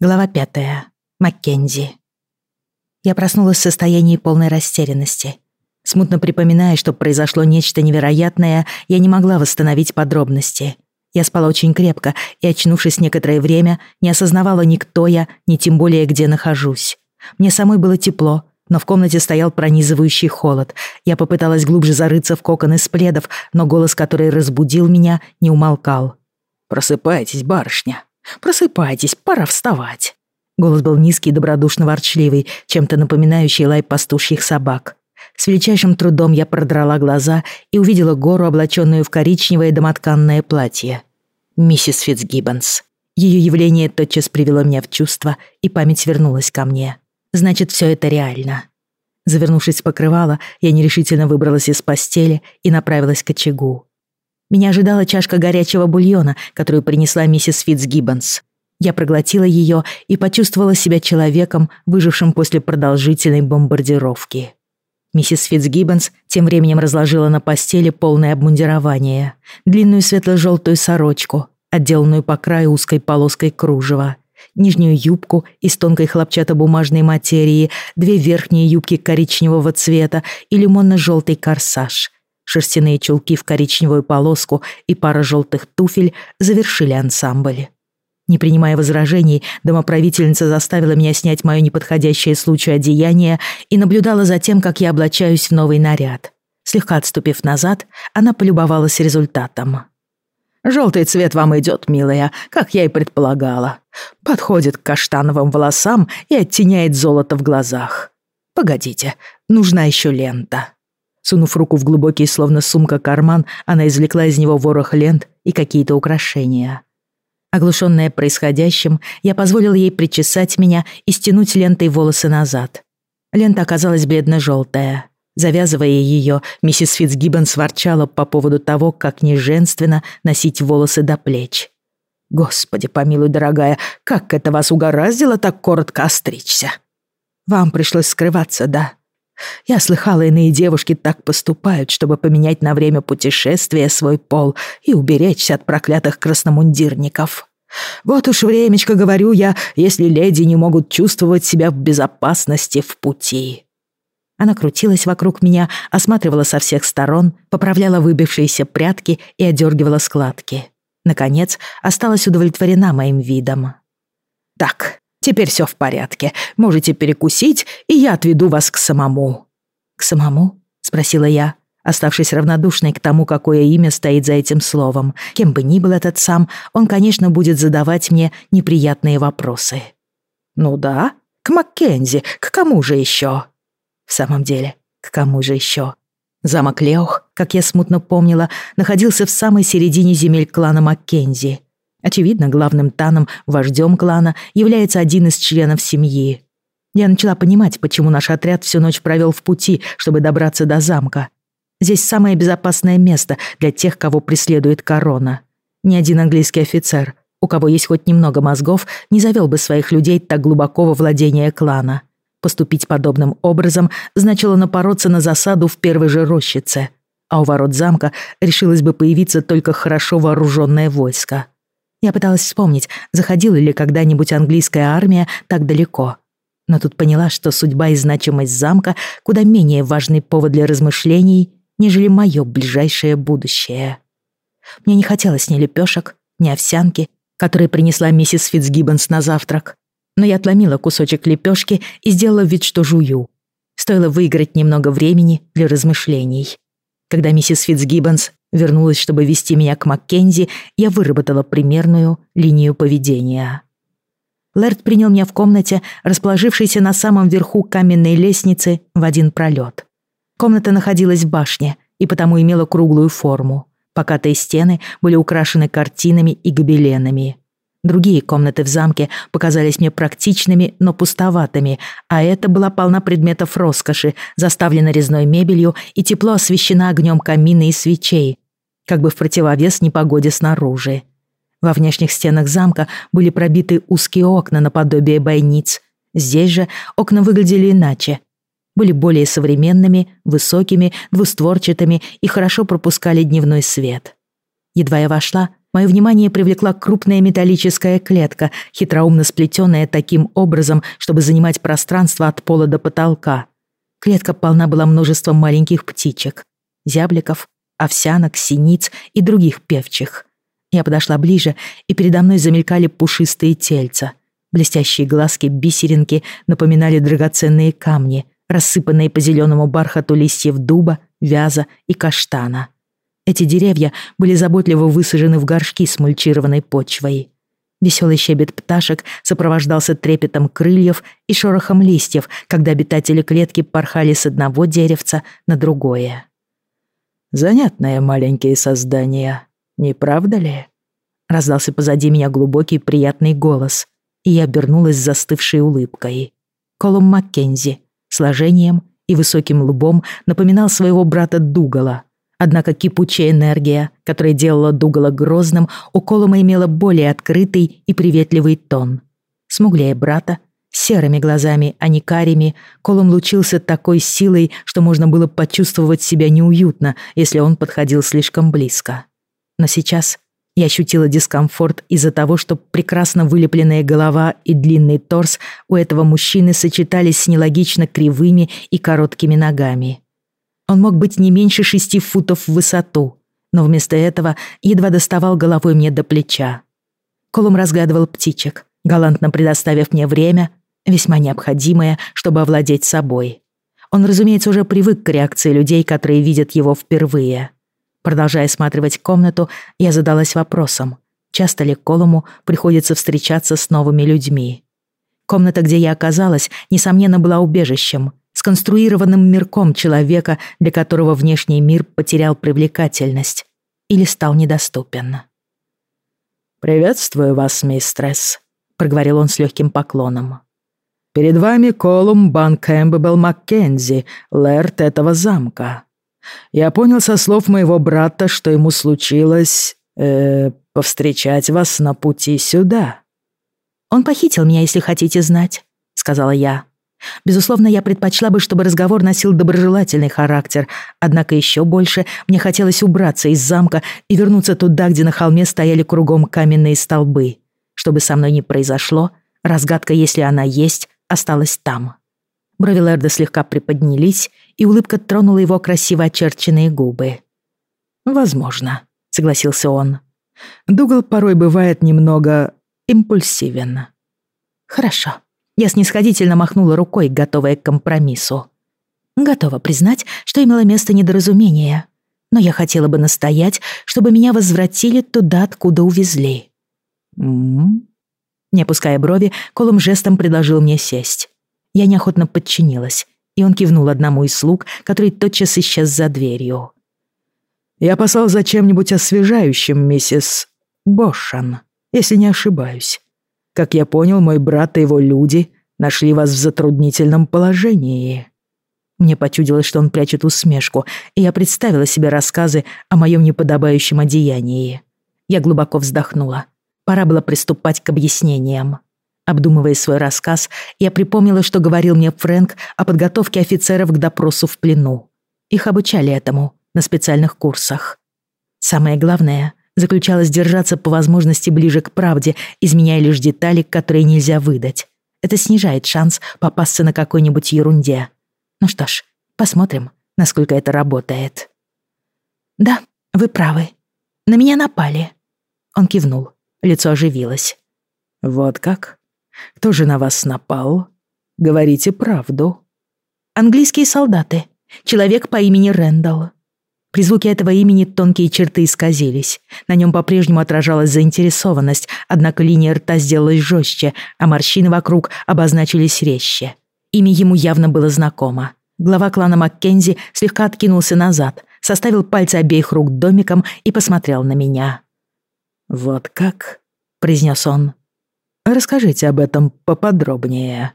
Глава пятая. Маккензи. Я проснулась в состоянии полной растерянности. Смутно припоминая, что произошло нечто невероятное, я не могла восстановить подробности. Я спала очень крепко и, очнувшись некоторое время, не осознавала ни кто я, ни тем более где нахожусь. Мне самой было тепло, но в комнате стоял пронизывающий холод. Я попыталась глубже зарыться в кокон из пледов, но голос, который разбудил меня, не умолкал. «Просыпайтесь, барышня!» Просыпайтесь, пора вставать». Голос был низкий и добродушно-ворчливый, чем-то напоминающий лай пастушьих собак. С величайшим трудом я продрала глаза и увидела гору, облаченную в коричневое домотканное платье. Миссис Фитцгиббонс. Ее явление тотчас привело меня в чувство, и память вернулась ко мне. Значит, все это реально. Завернувшись в покрывало, я нерешительно выбралась из постели и направилась к очагу. Меня ожидала чашка горячего бульона, которую принесла миссис Фитцгиббонс. Я проглотила ее и почувствовала себя человеком, выжившим после продолжительной бомбардировки. Миссис Фитцгиббонс тем временем разложила на постели полное обмундирование. Длинную светло-желтую сорочку, отделанную по краю узкой полоской кружева, нижнюю юбку из тонкой хлопчатобумажной материи, две верхние юбки коричневого цвета и лимонно-желтый корсаж — Шерстяные чулки в коричневую полоску и пара желтых туфель завершили ансамбль. Не принимая возражений, домоправительница заставила меня снять мое неподходящее случаю одеяние и наблюдала за тем, как я облачаюсь в новый наряд. Слегка отступив назад, она полюбовалась результатом. «Желтый цвет вам идет, милая, как я и предполагала. Подходит к каштановым волосам и оттеняет золото в глазах. Погодите, нужна еще лента». Сунув руку в глубокий, словно сумка, карман, она извлекла из него ворох лент и какие-то украшения. Оглушенная происходящим, я позволил ей причесать меня и стянуть лентой волосы назад. Лента оказалась бледно-желтая. Завязывая ее, миссис Фитцгиббонс ворчала по поводу того, как неженственно носить волосы до плеч. «Господи, помилуй, дорогая, как это вас угораздило так коротко остричься?» «Вам пришлось скрываться, да?» Я слыхала, иные девушки так поступают, чтобы поменять на время путешествия свой пол и уберечься от проклятых красномундирников. Вот уж времечко, говорю я, если леди не могут чувствовать себя в безопасности в пути. Она крутилась вокруг меня, осматривала со всех сторон, поправляла выбившиеся прядки и одергивала складки. Наконец, осталась удовлетворена моим видом. «Так, Теперь все в порядке. Можете перекусить, и я отведу вас к самому». «К самому?» — спросила я, оставшись равнодушной к тому, какое имя стоит за этим словом. Кем бы ни был этот сам, он, конечно, будет задавать мне неприятные вопросы. «Ну да, к Маккензи, к кому же еще?» «В самом деле, к кому же еще?» Замок Леох, как я смутно помнила, находился в самой середине земель клана Маккензи — Очевидно, главным таном, вождем клана, является один из членов семьи. Я начала понимать, почему наш отряд всю ночь провел в пути, чтобы добраться до замка. Здесь самое безопасное место для тех, кого преследует корона. Ни один английский офицер, у кого есть хоть немного мозгов, не завел бы своих людей так глубоко во владение клана. Поступить подобным образом значило напороться на засаду в первой же рощице, а у ворот замка решилось бы появиться только хорошо вооруженное войско. Я пыталась вспомнить, заходила ли когда-нибудь английская армия так далеко. Но тут поняла, что судьба и значимость замка куда менее важный повод для размышлений, нежели мое ближайшее будущее. Мне не хотелось ни лепешек, ни овсянки, которые принесла миссис Фитцгиббонс на завтрак. Но я отломила кусочек лепешки и сделала вид, что жую. Стоило выиграть немного времени для размышлений. Когда миссис Фитцгиббонс вернулась, чтобы вести меня к Маккензи, я выработала примерную линию поведения. Лэрд принял меня в комнате, расположившейся на самом верху каменной лестницы в один пролет. Комната находилась в башне и потому имела круглую форму. Покатые стены были украшены картинами и гобеленами. Другие комнаты в замке показались мне практичными, но пустоватыми, а эта была полна предметов роскоши, заставлена резной мебелью и тепло освещена огнем камина и свечей, как бы в противовес непогоде снаружи. Во внешних стенах замка были пробиты узкие окна наподобие бойниц. Здесь же окна выглядели иначе. Были более современными, высокими, двустворчатыми и хорошо пропускали дневной свет. Едва я вошла, Мое внимание привлекла крупная металлическая клетка, хитроумно сплетенная таким образом, чтобы занимать пространство от пола до потолка. Клетка полна была множеством маленьких птичек, зябликов, овсянок, синиц и других певчих. Я подошла ближе, и передо мной замелькали пушистые тельца. Блестящие глазки-бисеринки напоминали драгоценные камни, рассыпанные по зеленому бархату листьев дуба, вяза и каштана. Эти деревья были заботливо высажены в горшки с мульчированной почвой. Веселый щебет пташек сопровождался трепетом крыльев и шорохом листьев, когда обитатели клетки порхали с одного деревца на другое. «Занятные маленькие создания», «Не правда ли?» Раздался позади меня глубокий приятный голос, и я обернулась застывшей улыбкой. Колум Маккензи сложением и высоким лбом напоминал своего брата Дугала. Однако кипучая энергия, которая делала Дугала грозным, у Колума имела более открытый и приветливый тон. Смуглее брата, серыми глазами, а не карими, Колум лучился такой силой, что можно было почувствовать себя неуютно, если он подходил слишком близко. Но сейчас я ощутила дискомфорт из-за того, что прекрасно вылепленная голова и длинный торс у этого мужчины сочетались с нелогично кривыми и короткими ногами. Он мог быть не меньше шести футов в высоту, но вместо этого едва доставал головой мне до плеча. Колум разгадывал птичек, галантно предоставив мне время, весьма необходимое, чтобы овладеть собой. Он, разумеется, уже привык к реакции людей, которые видят его впервые. Продолжая осматривать комнату, я задалась вопросом, часто ли Колуму приходится встречаться с новыми людьми. Комната, где я оказалась, несомненно, была убежищем, сконструированным мирком человека, для которого внешний мир потерял привлекательность или стал недоступен. «Приветствую вас, мистресс», — проговорил он с легким поклоном. «Перед вами Колум Бан Кэмпбелл Маккензи, лэрд этого замка. Я понял со слов моего брата, что ему случилось... Э, повстречать вас на пути сюда». «Он похитил меня, если хотите знать», — сказала я. Безусловно, я предпочла бы, чтобы разговор носил доброжелательный характер, однако еще больше мне хотелось убраться из замка и вернуться туда, где на холме стояли кругом каменные столбы. Что бы со мной ни произошло, разгадка, если она есть, осталась там. Брови Лерда слегка приподнялись, и улыбка тронула его красиво очерченные губы. «Возможно», — согласился он. «Дугал порой бывает немного импульсивен». «Хорошо». Я снисходительно махнула рукой, готовая к компромиссу. Готова признать, что имело место недоразумение. Но я хотела бы настоять, чтобы меня возвратили туда, откуда увезли. «М-м-м». Не опуская брови, Колум жестом предложил мне сесть. Я неохотно подчинилась, и он кивнул одному из слуг, который тотчас исчез за дверью. «Я послал за чем-нибудь освежающим, миссис Бошан, если не ошибаюсь. Как я понял, мой брат и его люди нашли вас в затруднительном положении». Мне почудилось, что он прячет усмешку, и я представила себе рассказы о моем неподобающем одеянии. Я глубоко вздохнула. Пора было приступать к объяснениям. Обдумывая свой рассказ, я припомнила, что говорил мне Фрэнк о подготовке офицеров к допросу в плену. Их обучали этому на специальных курсах. Самое главное заключалось держаться по возможности ближе к правде, изменяя лишь детали, которые нельзя выдать. Это снижает шанс попасться на какой-нибудь ерунде. Ну что ж, посмотрим, насколько это работает. «Да, вы правы. На меня напали». Он кивнул, лицо оживилось. «Вот как?» Кто же на вас напал? Говорите правду. Английские солдаты. Человек по имени Рэндалл. При звуке этого имени тонкие черты исказились. На нем по-прежнему отражалась заинтересованность, однако линия рта сделалась жестче, а морщины вокруг обозначились резче. Имя ему явно было знакомо. Глава клана Маккензи слегка откинулся назад, составил пальцы обеих рук домиком и посмотрел на меня. «Вот как?» — произнес он. Расскажите об этом поподробнее».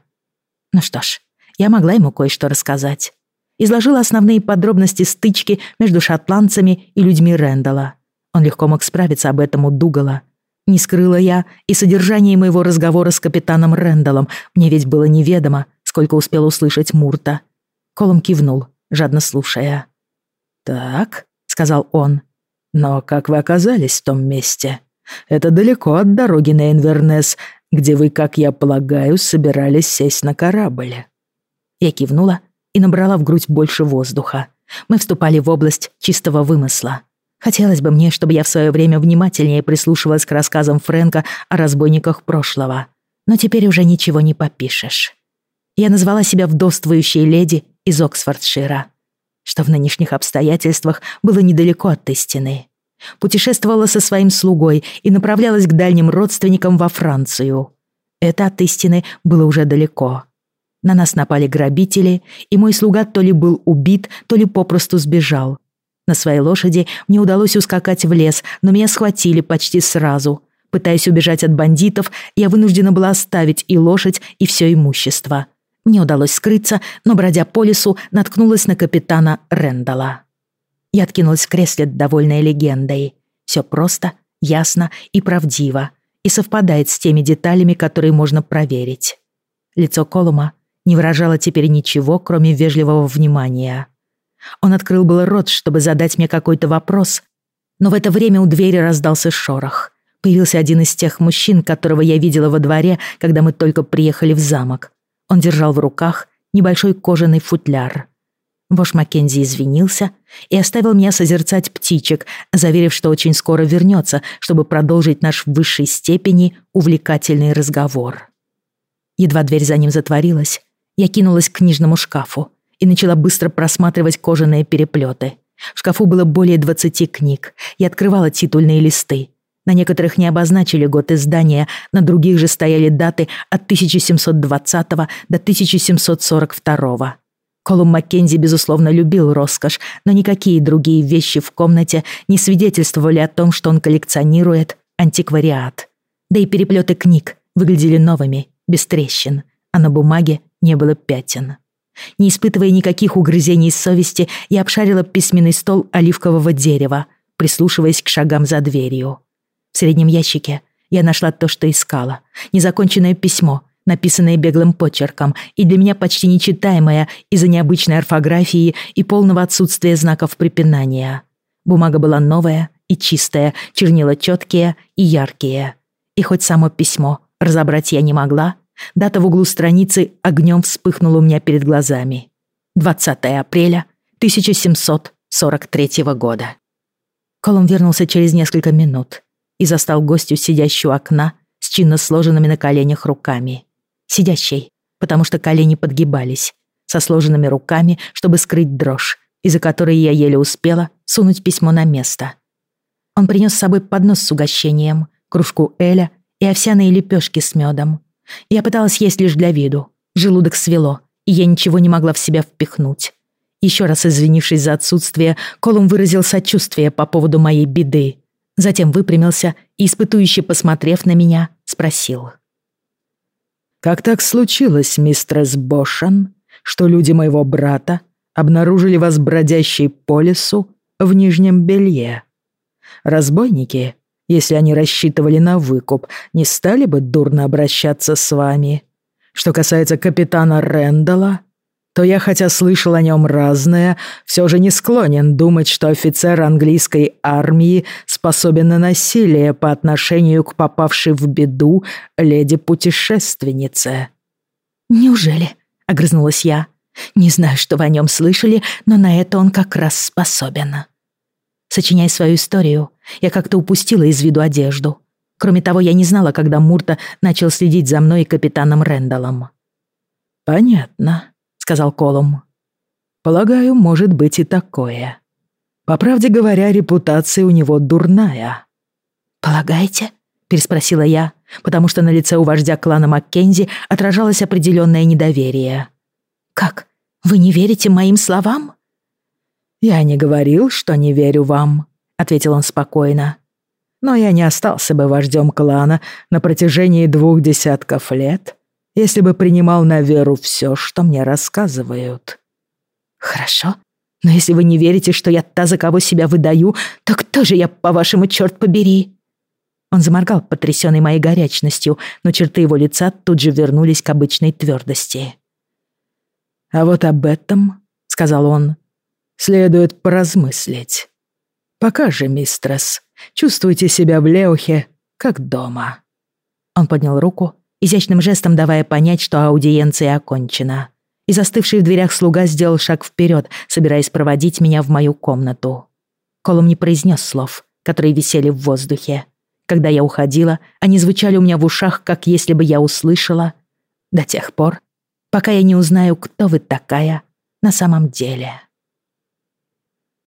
Ну что ж, я могла ему кое-что рассказать. Изложила основные подробности стычки между шотландцами и людьми Рэндала. Он легко мог справиться об этом у Дугала. Не скрыла я и содержание моего разговора с капитаном Рэндаллом. Мне ведь было неведомо, сколько успел услышать Мурта. Колом кивнул, жадно слушая. «Так», — сказал он, — Но как вы оказались в том месте? Это далеко от дороги на Инвернес, где вы, как я полагаю, собирались сесть на корабль». Я кивнула и набрала в грудь больше воздуха. Мы вступали в область чистого вымысла. Хотелось бы мне, чтобы я в свое время внимательнее прислушивалась к рассказам Фрэнка о разбойниках прошлого. Но теперь уже ничего не попишешь. Я назвала себя вдовствующей леди из Оксфордшира, что в нынешних обстоятельствах было недалеко от истины. Путешествовала со своим слугой и направлялась к дальним родственникам во Францию. Это от истины было уже далеко. На нас напали грабители, и мой слуга то ли был убит, то ли попросту сбежал. На своей лошади мне удалось ускакать в лес, но меня схватили почти сразу. Пытаясь убежать от бандитов, я вынуждена была оставить и лошадь, и все имущество. Мне удалось скрыться, но, бродя по лесу, наткнулась на капитана Рэндала. Я откинулась в кресле, довольной легендой. Все просто, ясно и правдиво, и совпадает с теми деталями, которые можно проверить. Лицо Колума не выражало теперь ничего, кроме вежливого внимания. Он открыл было рот, чтобы задать мне какой-то вопрос, но в это время у двери раздался шорох. Появился один из тех мужчин, которого я видела во дворе, когда мы только приехали в замок. Он держал в руках небольшой кожаный футляр. Бош Маккензи извинился и оставил меня созерцать птичек, заверив, что очень скоро вернется, чтобы продолжить наш в высшей степени увлекательный разговор. Едва дверь за ним затворилась, я кинулась к книжному шкафу и начала быстро просматривать кожаные переплеты. В шкафу было более 20 книг. Я открывала титульные листы. На некоторых не обозначили год издания, на других же стояли даты от 1720 до 1742. Колум Маккензи, безусловно, любил роскошь, но никакие другие вещи в комнате не свидетельствовали о том, что он коллекционирует антиквариат. Да и переплеты книг выглядели новыми, без трещин, а на бумаге не было пятен. Не испытывая никаких угрызений совести, я обшарила письменный стол оливкового дерева, прислушиваясь к шагам за дверью. В среднем ящике я нашла то, что искала. Незаконченное письмо, написанное беглым почерком и для меня почти нечитаемое из-за необычной орфографии и полного отсутствия знаков препинания. Бумага была новая и чистая, чернила четкие и яркие. И хоть само письмо разобрать я не могла, Дата в углу страницы огнем вспыхнула у меня перед глазами. 20 апреля 1743 года. Колум вернулся через несколько минут и застал гостю, сидящую у окна, с чинно сложенными на коленях руками. Сидящей, потому что колени подгибались, со сложенными руками, чтобы скрыть дрожь, из-за которой я еле успела сунуть письмо на место. Он принес с собой поднос с угощением, кружку эля и овсяные лепешки с медом. Я пыталась есть лишь для виду. Желудок свело, и я ничего не могла в себя впихнуть. Еще раз извинившись за отсутствие, Колум выразил сочувствие по поводу моей беды. Затем выпрямился и, испытующе посмотрев на меня, спросил. «Как так случилось, мистерс Бошан, что люди моего брата обнаружили вас бродящей по лесу в нижнем белье? Разбойники если они рассчитывали на выкуп, не стали бы дурно обращаться с вами. Что касается капитана Рэндалла, то я, хотя слышал о нем разное, все же не склонен думать, что офицер английской армии способен на насилие по отношению к попавшей в беду леди-путешественнице». «Неужели?» — огрызнулась я. «Не знаю, что вы о нем слышали, но на это он как раз способен». Сочиняя свою историю, я как-то упустила из виду одежду. Кроме того, я не знала, когда Мурта начал следить за мной и капитаном Рэндаллом. «Понятно», — сказал Колум. «Полагаю, может быть и такое. По правде говоря, репутация у него дурная». «Полагаете?» — переспросила я, потому что на лице у вождя клана Маккензи отражалось определенное недоверие. «Как? Вы не верите моим словам?» «Я не говорил, что не верю вам», — ответил он спокойно. «Но я не остался бы вождем клана на протяжении двух десятков лет, если бы принимал на веру все, что мне рассказывают». «Хорошо, но если вы не верите, что я та, за кого себя выдаю, то кто же я, по-вашему, черт побери?» Он заморгал, потрясенный моей горячностью, но черты его лица тут же вернулись к обычной твердости. «А вот об этом, — сказал он, следует поразмыслить. Пока же, мистрес, чувствуйте себя в Леухе, как дома». Он поднял руку, изящным жестом давая понять, что аудиенция окончена. И застывший в дверях слуга сделал шаг вперед, собираясь проводить меня в мою комнату. Колум не произнес слов, которые висели в воздухе. Когда я уходила, они звучали у меня в ушах, как если бы я услышала до тех пор, пока я не узнаю, кто вы такая на самом деле.